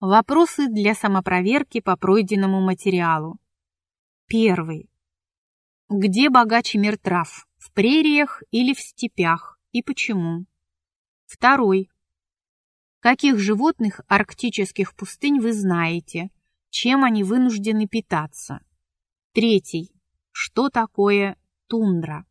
Вопросы для самопроверки по пройденному материалу. Первый. Где богаче мир трав? В прериях или в степях? И почему? Второй. Каких животных арктических пустынь вы знаете? Чем они вынуждены питаться? Третий. Что такое тундра?